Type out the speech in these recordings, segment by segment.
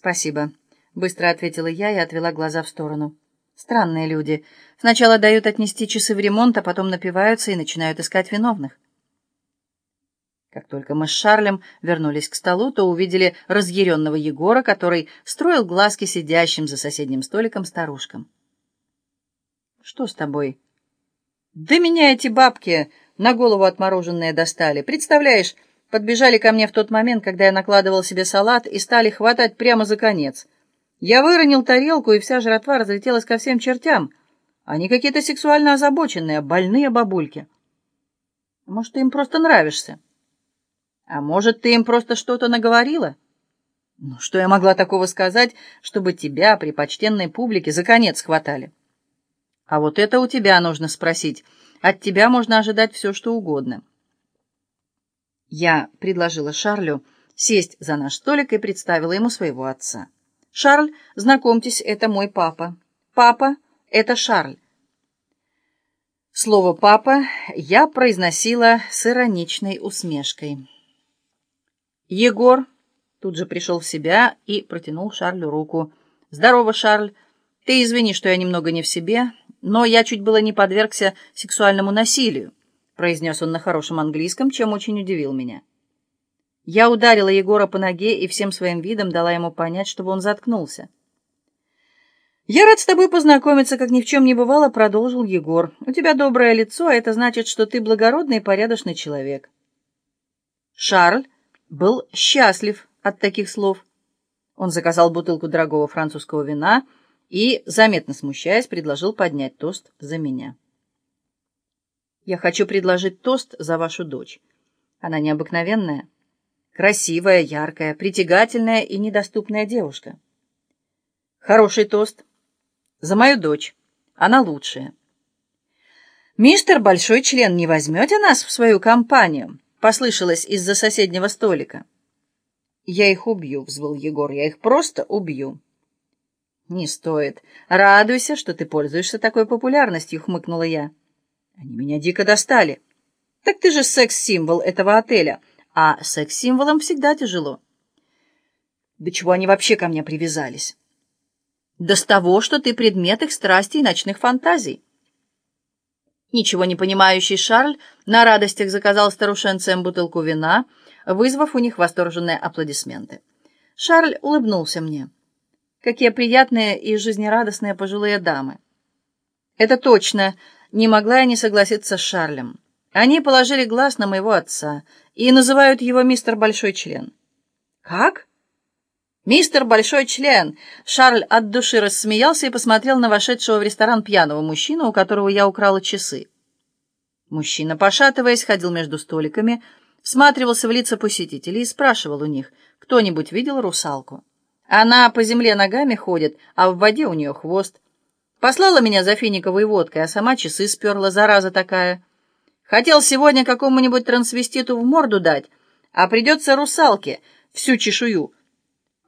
«Спасибо», — быстро ответила я и отвела глаза в сторону. «Странные люди. Сначала дают отнести часы в ремонт, а потом напиваются и начинают искать виновных». Как только мы с Шарлем вернулись к столу, то увидели разъяренного Егора, который строил глазки сидящим за соседним столиком старушкам. «Что с тобой?» «Да меня эти бабки на голову отмороженные достали. Представляешь, подбежали ко мне в тот момент, когда я накладывал себе салат, и стали хватать прямо за конец. Я выронил тарелку, и вся жратва разлетелась ко всем чертям. Они какие-то сексуально озабоченные, больные бабульки. Может, ты им просто нравишься?» А может, ты им просто что-то наговорила? Ну, что я могла такого сказать, чтобы тебя при почтенной публике за конец хватали? А вот это у тебя нужно спросить. От тебя можно ожидать все, что угодно. Я предложила Шарлю сесть за наш столик и представила ему своего отца. «Шарль, знакомьтесь, это мой папа. Папа — это Шарль». Слово «папа» я произносила с ироничной усмешкой. Егор тут же пришел в себя и протянул Шарлю руку. «Здорово, Шарль. Ты извини, что я немного не в себе, но я чуть было не подвергся сексуальному насилию», произнес он на хорошем английском, чем очень удивил меня. Я ударила Егора по ноге и всем своим видом дала ему понять, чтобы он заткнулся. «Я рад с тобой познакомиться, как ни в чем не бывало», — продолжил Егор. «У тебя доброе лицо, а это значит, что ты благородный и порядочный человек». Шарль был счастлив от таких слов. Он заказал бутылку дорогого французского вина и, заметно смущаясь, предложил поднять тост за меня. «Я хочу предложить тост за вашу дочь. Она необыкновенная, красивая, яркая, притягательная и недоступная девушка. Хороший тост за мою дочь. Она лучшая. Мистер Большой Член, не возьмете нас в свою компанию?» послышалось из-за соседнего столика. «Я их убью», — взвыл Егор, — «я их просто убью». «Не стоит. Радуйся, что ты пользуешься такой популярностью», — хмыкнула я. «Они меня дико достали». «Так ты же секс-символ этого отеля, а секс-символом всегда тяжело». «Да чего они вообще ко мне привязались?» «Да с того, что ты предмет их страсти и ночных фантазий». Ничего не понимающий Шарль на радостях заказал старушенцам бутылку вина, вызвав у них восторженные аплодисменты. Шарль улыбнулся мне. Какие приятные и жизнерадостные пожилые дамы. Это точно, не могла я не согласиться с Шарлем. Они положили глаз на моего отца и называют его мистер Большой Член. Как? «Мистер Большой Член!» Шарль от души рассмеялся и посмотрел на вошедшего в ресторан пьяного мужчину, у которого я украла часы. Мужчина, пошатываясь, ходил между столиками, всматривался в лица посетителей и спрашивал у них, кто-нибудь видел русалку. Она по земле ногами ходит, а в воде у нее хвост. Послала меня за финиковой водкой, а сама часы сперла, зараза такая. Хотел сегодня какому-нибудь трансвеститу в морду дать, а придется русалке всю чешую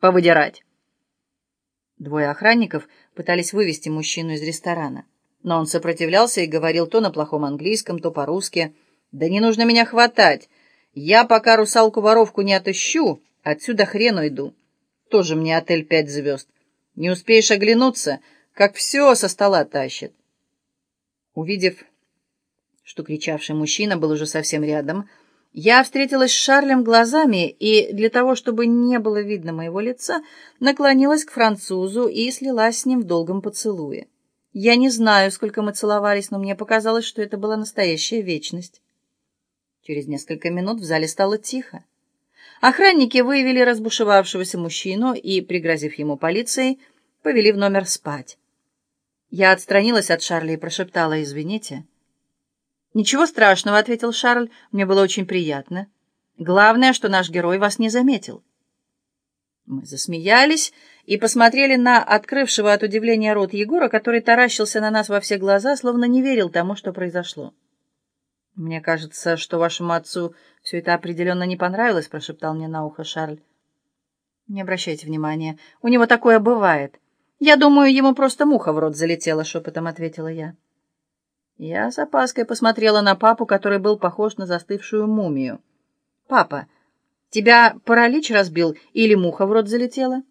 повыдирать. Двое охранников пытались вывести мужчину из ресторана, но он сопротивлялся и говорил то на плохом английском, то по-русски. «Да не нужно меня хватать. Я пока русалку-воровку не отыщу, отсюда хрену иду. Тоже мне отель пять звезд. Не успеешь оглянуться, как все со стола тащит». Увидев, что кричавший мужчина был уже совсем рядом, я встретилась с Шарлем глазами и, для того, чтобы не было видно моего лица, наклонилась к французу и слилась с ним в долгом поцелуе. Я не знаю, сколько мы целовались, но мне показалось, что это была настоящая вечность. Через несколько минут в зале стало тихо. Охранники выявили разбушевавшегося мужчину и, пригрозив ему полицией, повели в номер спать. Я отстранилась от Шарля и прошептала «Извините». «Ничего страшного», — ответил Шарль, — «мне было очень приятно. Главное, что наш герой вас не заметил». Мы засмеялись и посмотрели на открывшего от удивления рот Егора, который таращился на нас во все глаза, словно не верил тому, что произошло. «Мне кажется, что вашему отцу все это определенно не понравилось», — прошептал мне на ухо Шарль. «Не обращайте внимания, у него такое бывает. Я думаю, ему просто муха в рот залетела», — шепотом ответила я. Я с опаской посмотрела на папу, который был похож на застывшую мумию. «Папа, тебя паралич разбил или муха в рот залетела?»